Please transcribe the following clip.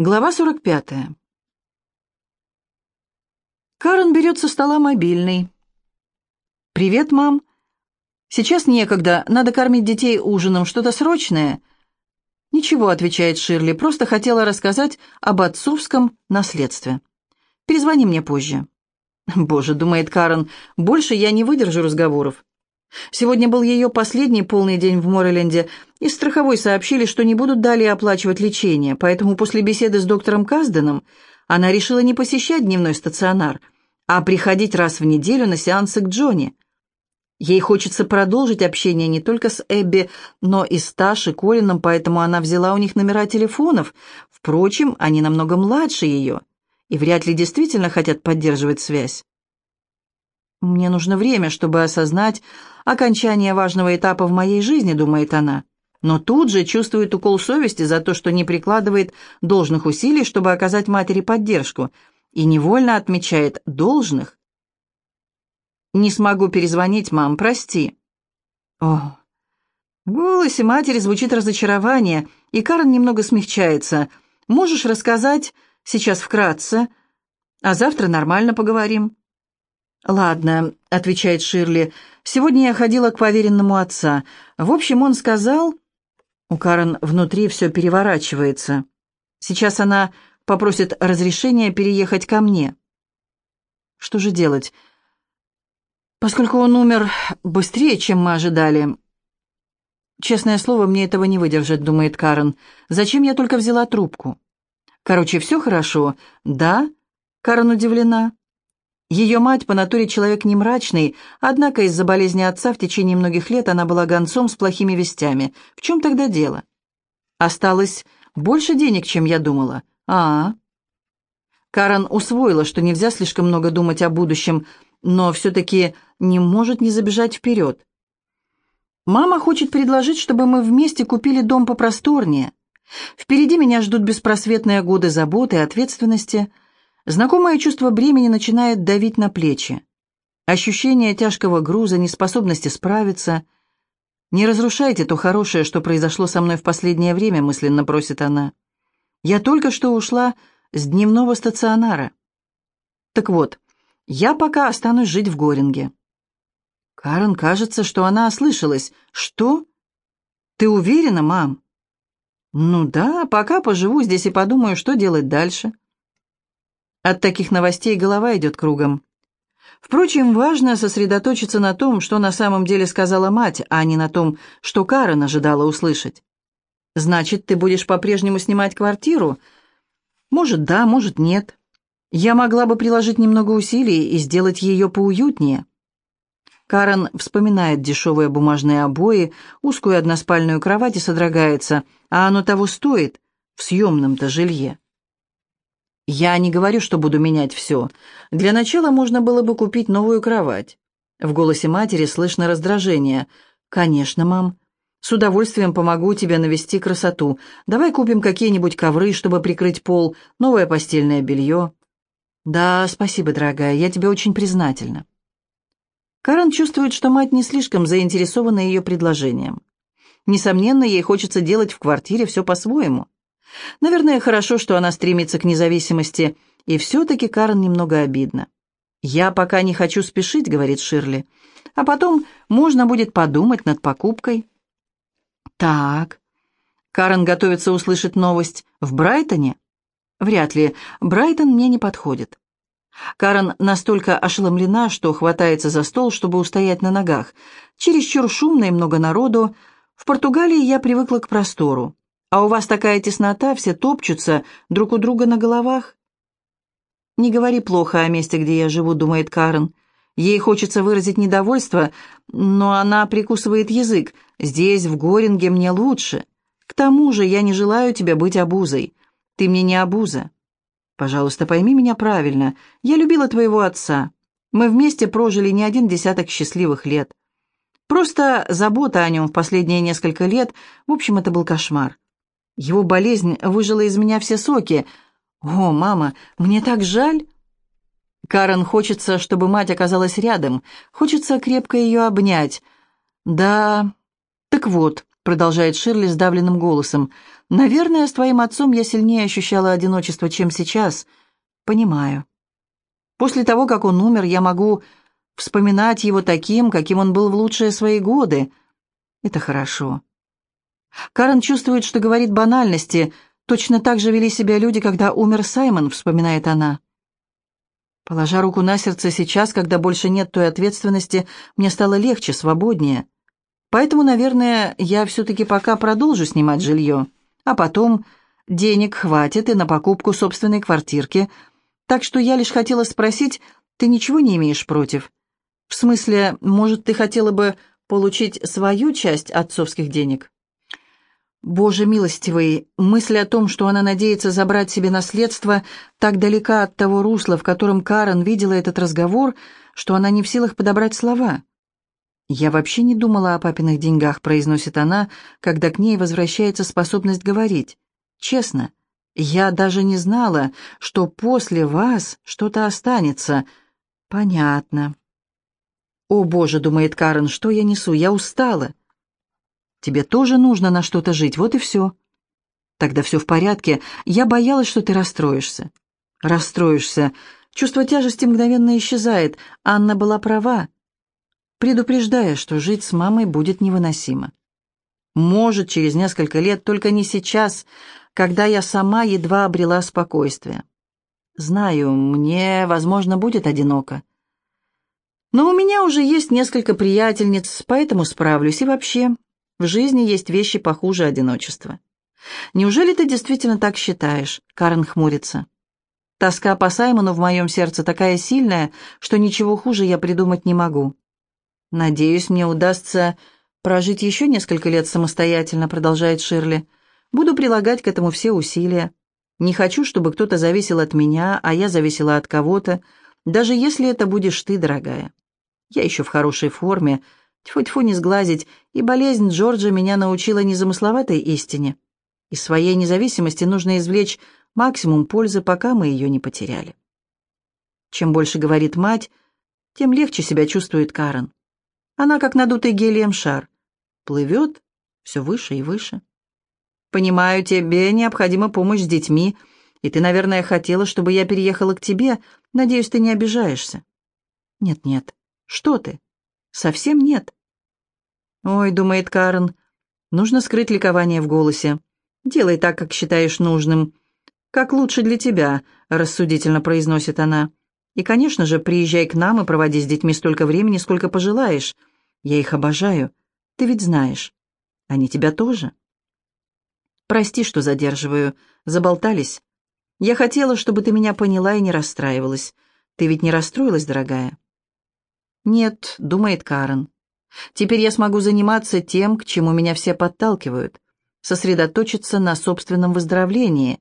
Глава 45. Карен берет со стола мобильный. «Привет, мам. Сейчас некогда, надо кормить детей ужином, что-то срочное?» «Ничего», — отвечает Ширли, — «просто хотела рассказать об отцовском наследстве. Перезвони мне позже». «Боже», — думает Карен, — «больше я не выдержу разговоров. Сегодня был ее последний полный день в Морриленде. Из страховой сообщили, что не будут далее оплачивать лечение, поэтому после беседы с доктором Казденом она решила не посещать дневной стационар, а приходить раз в неделю на сеансы к Джонни. Ей хочется продолжить общение не только с Эбби, но и с Ташей, Колином, поэтому она взяла у них номера телефонов. Впрочем, они намного младше ее и вряд ли действительно хотят поддерживать связь. «Мне нужно время, чтобы осознать окончание важного этапа в моей жизни», — думает она. Но тут же чувствует укол совести за то, что не прикладывает должных усилий, чтобы оказать матери поддержку, и невольно отмечает «должных». «Не смогу перезвонить, мам, прости». О, в голосе матери звучит разочарование, и Карен немного смягчается. «Можешь рассказать сейчас вкратце, а завтра нормально поговорим». «Ладно», — отвечает Ширли, — «сегодня я ходила к поверенному отца. В общем, он сказал...» У Карен внутри все переворачивается. Сейчас она попросит разрешения переехать ко мне. Что же делать? Поскольку он умер быстрее, чем мы ожидали... Честное слово, мне этого не выдержать, думает Карен. Зачем я только взяла трубку? Короче, все хорошо. Да? Карен удивлена. Ее мать по натуре человек не мрачный, однако из-за болезни отца в течение многих лет она была гонцом с плохими вестями. В чем тогда дело? Осталось больше денег, чем я думала. А, -а, -а. Карен усвоила, что нельзя слишком много думать о будущем, но все-таки не может не забежать вперед. Мама хочет предложить, чтобы мы вместе купили дом попросторнее. Впереди меня ждут беспросветные годы заботы и ответственности – Знакомое чувство бремени начинает давить на плечи. Ощущение тяжкого груза, неспособности справиться. «Не разрушайте то хорошее, что произошло со мной в последнее время», — мысленно просит она. «Я только что ушла с дневного стационара. Так вот, я пока останусь жить в Горинге». Карен кажется, что она ослышалась. «Что? Ты уверена, мам?» «Ну да, пока поживу здесь и подумаю, что делать дальше». От таких новостей голова идет кругом. Впрочем, важно сосредоточиться на том, что на самом деле сказала мать, а не на том, что Карен ожидала услышать. «Значит, ты будешь по-прежнему снимать квартиру?» «Может, да, может, нет. Я могла бы приложить немного усилий и сделать ее поуютнее». Карен вспоминает дешевые бумажные обои, узкую односпальную кровать и содрогается, а оно того стоит в съемном-то жилье. «Я не говорю, что буду менять все. Для начала можно было бы купить новую кровать». В голосе матери слышно раздражение. «Конечно, мам. С удовольствием помогу тебе навести красоту. Давай купим какие-нибудь ковры, чтобы прикрыть пол, новое постельное белье». «Да, спасибо, дорогая, я тебе очень признательна». Карен чувствует, что мать не слишком заинтересована ее предложением. Несомненно, ей хочется делать в квартире все по-своему. Наверное, хорошо, что она стремится к независимости, и все-таки Карен немного обидно. «Я пока не хочу спешить», — говорит Ширли, «а потом можно будет подумать над покупкой». «Так». Карен готовится услышать новость. «В Брайтоне?» «Вряд ли. Брайтон мне не подходит». Карен настолько ошеломлена, что хватается за стол, чтобы устоять на ногах. Чересчур шумно и много народу. В Португалии я привыкла к простору. А у вас такая теснота, все топчутся друг у друга на головах. Не говори плохо о месте, где я живу, думает Карен. Ей хочется выразить недовольство, но она прикусывает язык. Здесь, в Горинге, мне лучше. К тому же я не желаю тебя быть обузой. Ты мне не обуза. Пожалуйста, пойми меня правильно. Я любила твоего отца. Мы вместе прожили не один десяток счастливых лет. Просто забота о нем в последние несколько лет, в общем, это был кошмар. Его болезнь выжила из меня все соки. О, мама, мне так жаль. Карен хочется, чтобы мать оказалась рядом. Хочется крепко ее обнять. Да, так вот, продолжает Ширли сдавленным голосом, Наверное, с твоим отцом я сильнее ощущала одиночество, чем сейчас. Понимаю. После того, как он умер, я могу вспоминать его таким, каким он был в лучшие свои годы. Это хорошо. Карен чувствует, что говорит банальности. Точно так же вели себя люди, когда умер Саймон, вспоминает она. Положа руку на сердце сейчас, когда больше нет той ответственности, мне стало легче, свободнее. Поэтому, наверное, я все-таки пока продолжу снимать жилье. А потом денег хватит и на покупку собственной квартирки. Так что я лишь хотела спросить, ты ничего не имеешь против? В смысле, может, ты хотела бы получить свою часть отцовских денег? Боже милостивый, мысль о том, что она надеется забрать себе наследство, так далека от того русла, в котором Карен видела этот разговор, что она не в силах подобрать слова. «Я вообще не думала о папиных деньгах», — произносит она, когда к ней возвращается способность говорить. «Честно, я даже не знала, что после вас что-то останется. Понятно». «О, Боже», — думает Карен, — «что я несу? Я устала». «Тебе тоже нужно на что-то жить, вот и все». «Тогда все в порядке. Я боялась, что ты расстроишься». «Расстроишься. Чувство тяжести мгновенно исчезает. Анна была права предупреждая, что жить с мамой будет невыносимо. Может, через несколько лет, только не сейчас, когда я сама едва обрела спокойствие. Знаю, мне, возможно, будет одиноко. Но у меня уже есть несколько приятельниц, поэтому справлюсь. И вообще, в жизни есть вещи похуже одиночества. Неужели ты действительно так считаешь? Карен хмурится. Тоска по Саймону в моем сердце такая сильная, что ничего хуже я придумать не могу. «Надеюсь, мне удастся прожить еще несколько лет самостоятельно», — продолжает Ширли. «Буду прилагать к этому все усилия. Не хочу, чтобы кто-то зависел от меня, а я зависела от кого-то, даже если это будешь ты, дорогая. Я еще в хорошей форме, тьфу-тьфу не сглазить, и болезнь Джорджа меня научила незамысловатой истине. Из своей независимости нужно извлечь максимум пользы, пока мы ее не потеряли». Чем больше говорит мать, тем легче себя чувствует Карен. Она как надутый гелием шар. Плывет все выше и выше. «Понимаю, тебе необходима помощь с детьми, и ты, наверное, хотела, чтобы я переехала к тебе. Надеюсь, ты не обижаешься». «Нет-нет. Что ты? Совсем нет». «Ой», — думает Карен, — «нужно скрыть ликование в голосе. Делай так, как считаешь нужным. Как лучше для тебя», — рассудительно произносит она. «И, конечно же, приезжай к нам и проводи с детьми столько времени, сколько пожелаешь. Я их обожаю. Ты ведь знаешь. Они тебя тоже. Прости, что задерживаю. Заболтались. Я хотела, чтобы ты меня поняла и не расстраивалась. Ты ведь не расстроилась, дорогая? Нет, думает Карен. Теперь я смогу заниматься тем, к чему меня все подталкивают. Сосредоточиться на собственном выздоровлении.